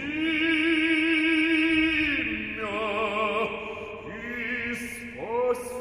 Имя Иисус